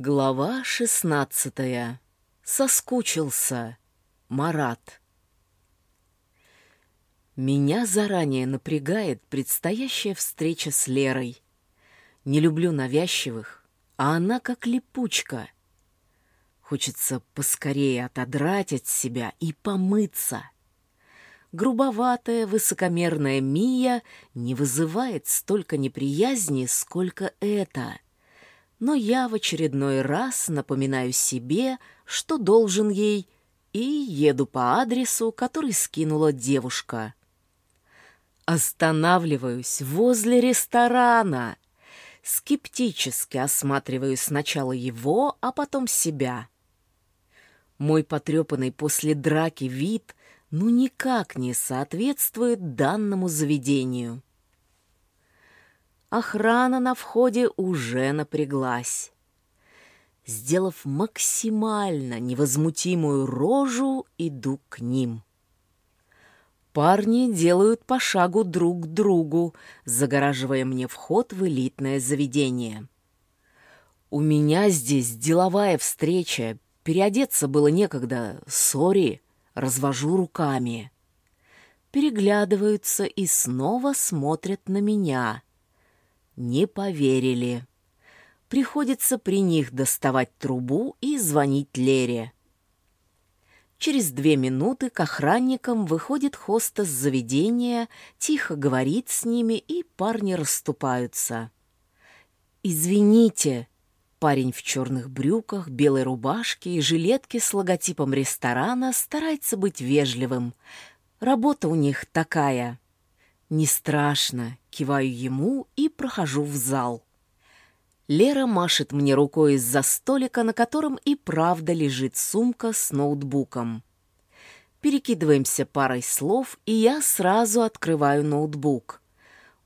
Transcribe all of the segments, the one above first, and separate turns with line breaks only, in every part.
Глава шестнадцатая. Соскучился. Марат. Меня заранее напрягает предстоящая встреча с Лерой. Не люблю навязчивых, а она как липучка. Хочется поскорее отодрать от себя и помыться. Грубоватая, высокомерная Мия не вызывает столько неприязни, сколько это — но я в очередной раз напоминаю себе, что должен ей, и еду по адресу, который скинула девушка. Останавливаюсь возле ресторана. Скептически осматриваю сначала его, а потом себя. Мой потрепанный после драки вид ну никак не соответствует данному заведению. Охрана на входе уже напряглась. Сделав максимально невозмутимую рожу, иду к ним. Парни делают по шагу друг к другу, загораживая мне вход в элитное заведение. У меня здесь деловая встреча, переодеться было некогда, сори, развожу руками. Переглядываются и снова смотрят на меня — не поверили. Приходится при них доставать трубу и звонить Лере. Через две минуты к охранникам выходит хостес заведения, тихо говорит с ними, и парни расступаются. «Извините», Парень в черных брюках, белой рубашке и жилетке с логотипом ресторана старается быть вежливым. Работа у них такая. Не страшно, киваю ему и прохожу в зал. Лера машет мне рукой из-за столика, на котором и правда лежит сумка с ноутбуком. Перекидываемся парой слов, и я сразу открываю ноутбук.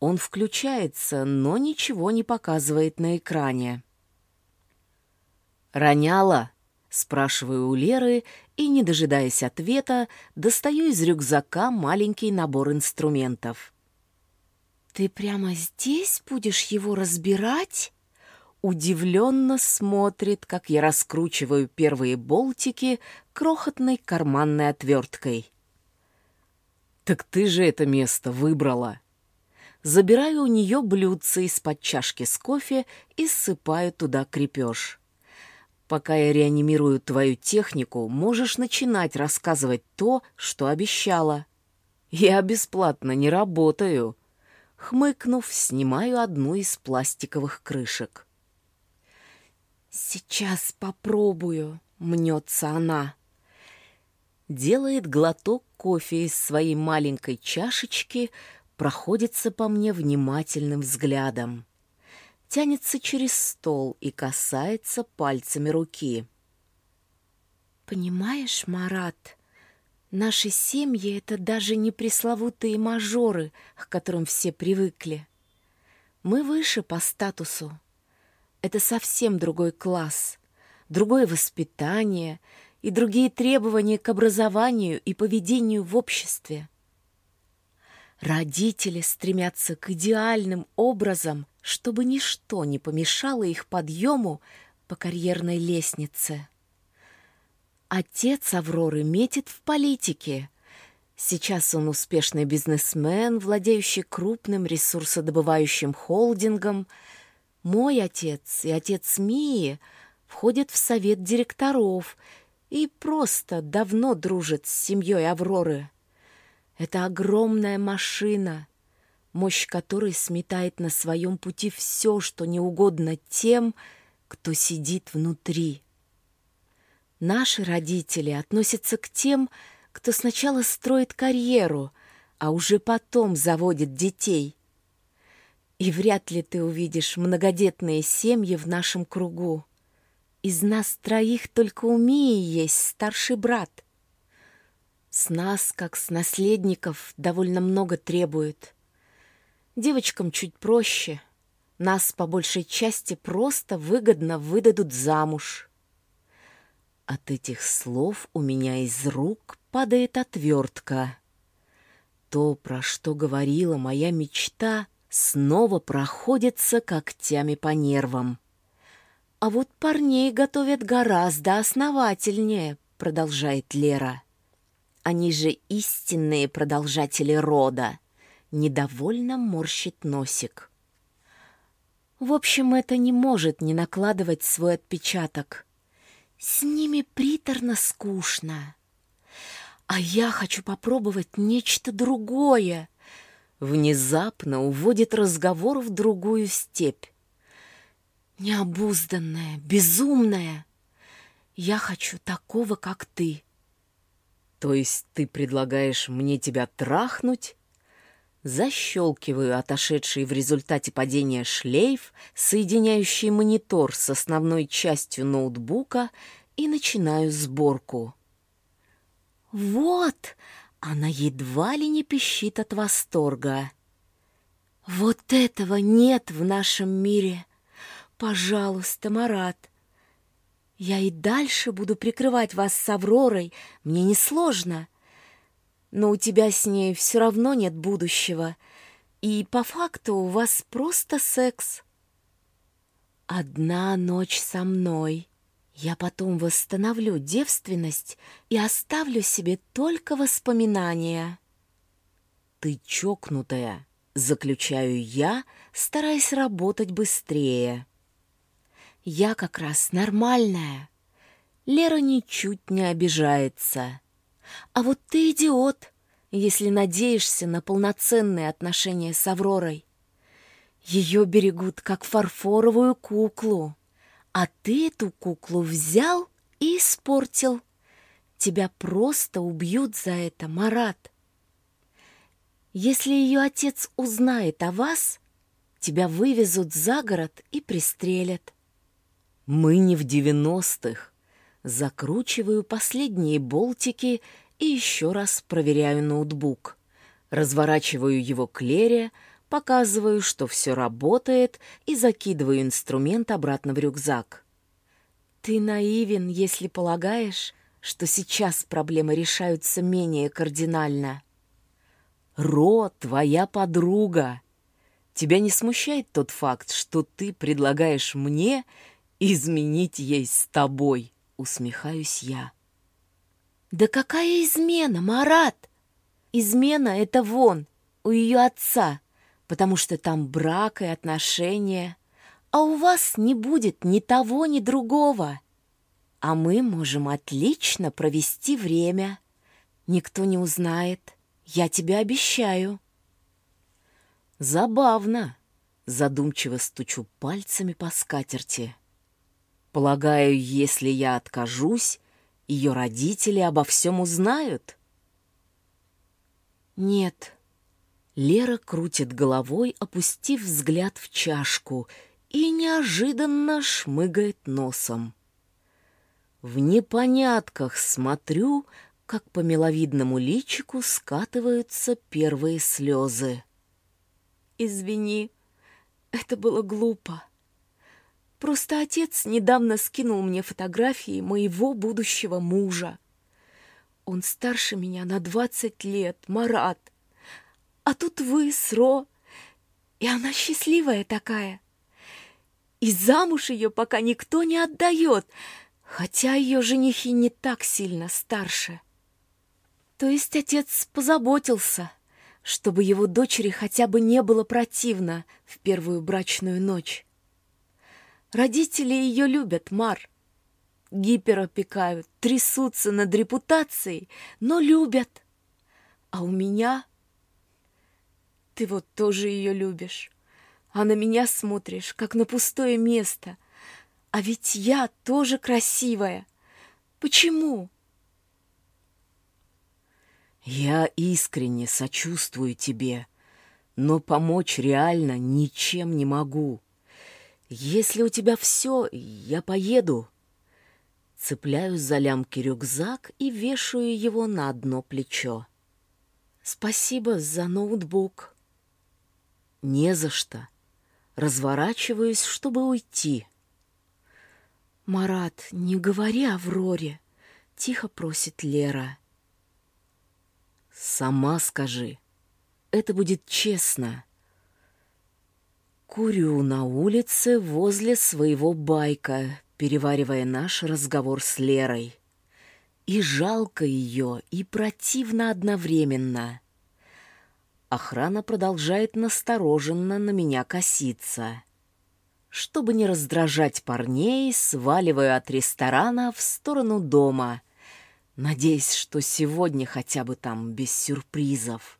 Он включается, но ничего не показывает на экране. «Роняла?» — спрашиваю у Леры, и, не дожидаясь ответа, достаю из рюкзака маленький набор инструментов. «Ты прямо здесь будешь его разбирать?» Удивленно смотрит, как я раскручиваю первые болтики крохотной карманной отверткой. «Так ты же это место выбрала!» Забираю у нее блюдце из-под чашки с кофе и ссыпаю туда крепеж. Пока я реанимирую твою технику, можешь начинать рассказывать то, что обещала. Я бесплатно не работаю. Хмыкнув, снимаю одну из пластиковых крышек. «Сейчас попробую», — мнется она. Делает глоток кофе из своей маленькой чашечки, проходится по мне внимательным взглядом тянется через стол и касается пальцами руки. «Понимаешь, Марат, наши семьи — это даже не пресловутые мажоры, к которым все привыкли. Мы выше по статусу. Это совсем другой класс, другое воспитание и другие требования к образованию и поведению в обществе. Родители стремятся к идеальным образом чтобы ничто не помешало их подъему по карьерной лестнице. Отец Авроры метит в политике. Сейчас он успешный бизнесмен, владеющий крупным ресурсодобывающим холдингом. Мой отец и отец Мии входят в совет директоров и просто давно дружат с семьей Авроры. Это огромная машина — мощь которой сметает на своем пути все, что не угодно тем, кто сидит внутри. Наши родители относятся к тем, кто сначала строит карьеру, а уже потом заводит детей. И вряд ли ты увидишь многодетные семьи в нашем кругу. Из нас троих только у Мии есть старший брат. С нас, как с наследников, довольно много требуют. Девочкам чуть проще. Нас по большей части просто выгодно выдадут замуж. От этих слов у меня из рук падает отвертка. То, про что говорила моя мечта, снова проходится когтями по нервам. А вот парней готовят гораздо основательнее, продолжает Лера. Они же истинные продолжатели рода. Недовольно морщит носик. В общем, это не может не накладывать свой отпечаток. С ними приторно скучно. А я хочу попробовать нечто другое. Внезапно уводит разговор в другую степь. Необузданная, безумная. Я хочу такого, как ты.
То есть ты предлагаешь мне тебя трахнуть? Защелкиваю отошедший в результате падения шлейф, соединяющий монитор с основной частью ноутбука, и начинаю сборку.
Вот! Она едва ли не пищит от восторга. Вот этого нет в нашем мире. Пожалуйста, Марат. Я и дальше буду прикрывать вас с Авророй, мне несложно. Но у тебя с ней все равно нет будущего, и по факту у вас просто секс. Одна ночь со мной. Я потом восстановлю девственность и оставлю себе только воспоминания.
Ты чокнутая, заключаю я, стараясь работать быстрее.
Я как раз нормальная. Лера ничуть не обижается. А вот ты идиот, если надеешься на полноценные отношения с Авророй. Ее берегут как фарфоровую куклу. А ты эту куклу взял и испортил. Тебя просто убьют за это, Марат. Если ее отец узнает о вас, тебя вывезут за город и пристрелят.
Мы не в девяностых. Закручиваю последние болтики и еще раз проверяю ноутбук. Разворачиваю его к Лере, показываю, что все работает, и закидываю инструмент обратно в рюкзак.
Ты наивен, если полагаешь, что сейчас проблемы решаются менее кардинально.
Ро — твоя подруга. Тебя не смущает тот факт, что ты предлагаешь мне изменить ей с тобой, усмехаюсь я.
Да какая измена, Марат? Измена — это вон, у ее отца, потому что там брак и отношения, а у вас не будет ни того, ни другого. А мы можем отлично провести время. Никто не узнает, я тебе обещаю.
Забавно, задумчиво стучу пальцами по скатерти. Полагаю, если я откажусь, ее родители обо всем узнают?
Нет.
Лера крутит головой, опустив взгляд в чашку, и неожиданно шмыгает носом. В непонятках смотрю, как по миловидному личику скатываются первые слезы.
«Извини, это было глупо», Просто отец недавно скинул мне фотографии моего будущего мужа. Он старше меня на двадцать лет, Марат. А тут вы с Ро, и она счастливая такая. И замуж ее пока никто не отдает, хотя ее женихи не так сильно старше. То есть отец позаботился, чтобы его дочери хотя бы не было противно в первую брачную ночь. Родители ее любят, Мар. Гиперопекают, трясутся над репутацией, но любят. А у меня... Ты вот тоже ее любишь, а на меня смотришь, как на пустое место. А ведь я тоже красивая. Почему?
Я искренне сочувствую тебе, но помочь реально ничем не могу. «Если у тебя все, я поеду». Цепляю за лямки рюкзак и вешаю его на одно плечо.
«Спасибо за ноутбук».
«Не за что». Разворачиваюсь, чтобы уйти.
«Марат, не говори Авроре», — тихо просит Лера.
«Сама скажи. Это будет честно». Курю на улице возле своего байка, переваривая наш разговор с Лерой. И жалко ее, и противно одновременно. Охрана продолжает настороженно на меня коситься. Чтобы не раздражать парней, сваливаю от ресторана в сторону дома, надеясь, что сегодня хотя бы там без сюрпризов.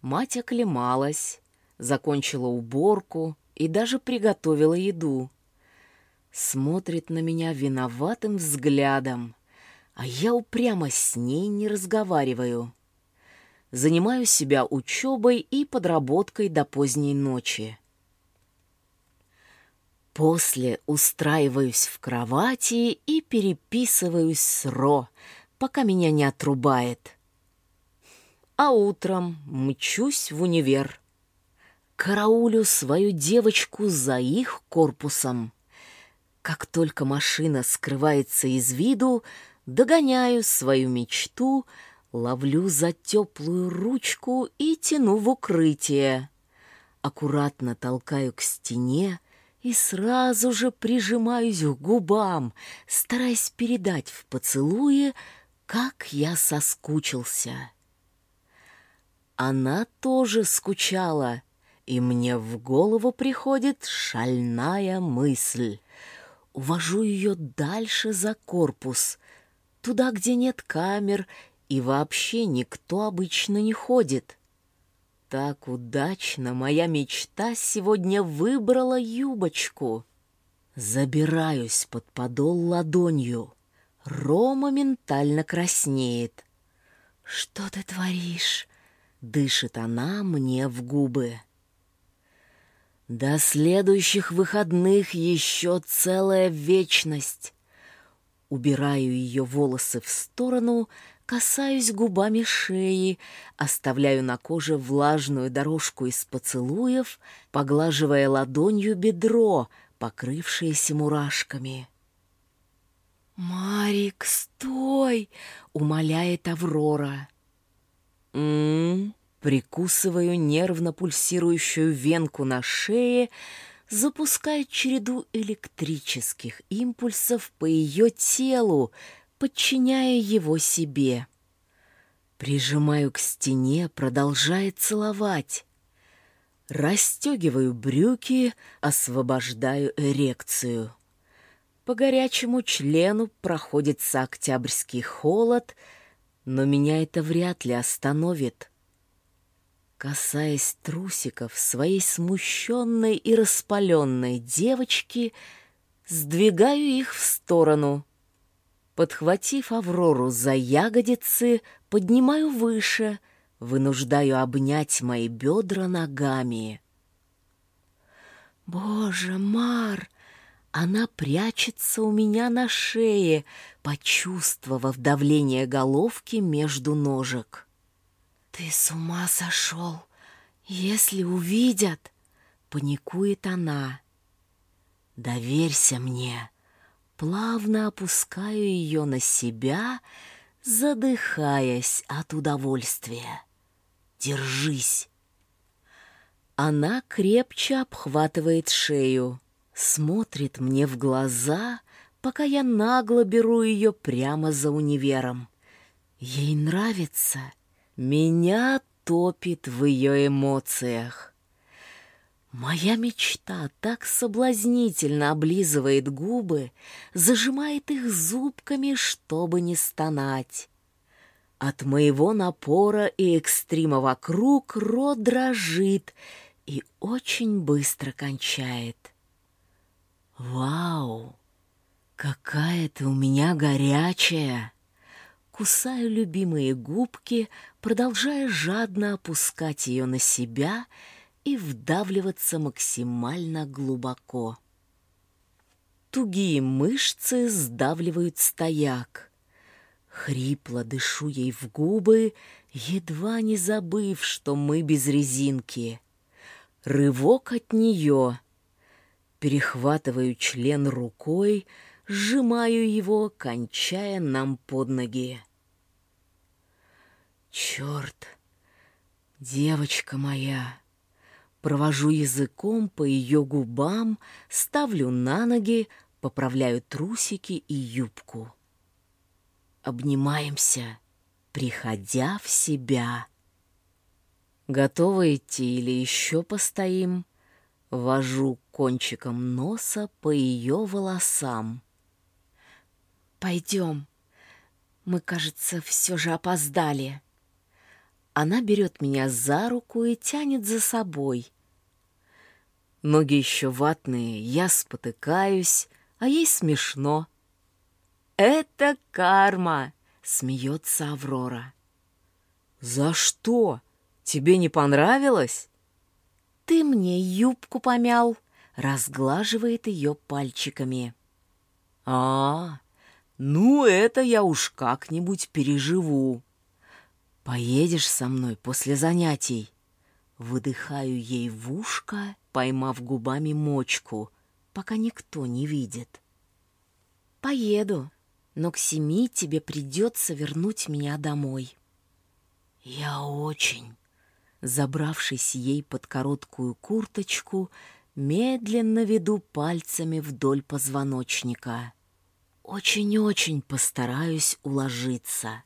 Мать оклемалась, закончила уборку и даже приготовила еду. Смотрит на меня виноватым взглядом, а я упрямо с ней не разговариваю. Занимаю себя учебой и подработкой до поздней ночи. После устраиваюсь в кровати и переписываюсь с Ро, пока меня не отрубает. А утром мчусь в универ. Караулю свою девочку за их корпусом. Как только машина скрывается из виду, догоняю свою мечту, ловлю за теплую ручку и тяну в укрытие. Аккуратно толкаю к стене и сразу же прижимаюсь к губам, стараясь передать в поцелуе, как я соскучился. Она тоже скучала, и мне в голову приходит шальная мысль — увожу ее дальше за корпус, туда, где нет камер и вообще никто обычно не ходит. Так удачно моя мечта сегодня выбрала юбочку. Забираюсь под подол ладонью. Рома ментально краснеет. «Что ты творишь?» — дышит она мне в губы. До следующих выходных еще целая вечность. Убираю ее волосы в сторону, касаюсь губами шеи, оставляю на коже влажную дорожку из поцелуев, поглаживая ладонью бедро, покрывшееся мурашками. «Марик, стой!» — умоляет Аврора. «М-м-м», Прикусываю нервно пульсирующую венку на шее, запуская череду электрических импульсов по ее телу, подчиняя его себе. Прижимаю к стене, продолжая целовать. Растегиваю брюки, освобождаю эрекцию. По горячему члену проходится октябрьский холод, но меня это вряд ли остановит. Касаясь трусиков своей смущенной и распаленной девочки, сдвигаю их в сторону. Подхватив Аврору за ягодицы, поднимаю выше, вынуждаю обнять мои бедра ногами. «Боже, Мар!» Она прячется у меня на шее, почувствовав давление головки между ножек. «Ты с ума сошел! Если увидят!» — паникует она. «Доверься мне!» Плавно опускаю ее на себя, задыхаясь от удовольствия. «Держись!» Она крепче обхватывает шею, смотрит мне в глаза, пока я нагло беру ее прямо за универом. Ей нравится — меня топит в ее эмоциях. Моя мечта так соблазнительно облизывает губы, зажимает их зубками, чтобы не стонать. От моего напора и экстрима вокруг рот дрожит и очень быстро кончает. «Вау! Какая ты у меня горячая!» Кусаю любимые губки, продолжая жадно опускать ее на себя и вдавливаться максимально глубоко. Тугие мышцы сдавливают стояк. Хрипло дышу ей в губы, едва не забыв, что мы без резинки. Рывок от нее. Перехватываю член рукой, сжимаю его, кончая нам под ноги. Черт, девочка моя, Провожу языком по ее губам, ставлю на ноги, поправляю трусики и юбку. Обнимаемся, приходя в себя. Готовы идти или еще постоим? Вожу кончиком носа по ее волосам.
«Пойдем. Мы, кажется, все же опоздали». Она берет меня за руку и тянет за собой.
Ноги еще ватные, я спотыкаюсь, а ей смешно. «Это карма!» — смеется Аврора. «За что? Тебе не понравилось?»
«Ты мне юбку помял!» — разглаживает ее пальчиками.
«А, ну это я уж как-нибудь переживу. Поедешь со мной после занятий?» Выдыхаю ей в ушко, поймав губами мочку, пока никто не видит.
«Поеду, но к семи тебе придется вернуть меня домой».
«Я очень...» Забравшись ей под короткую курточку, медленно веду пальцами вдоль позвоночника. Очень-очень постараюсь уложиться.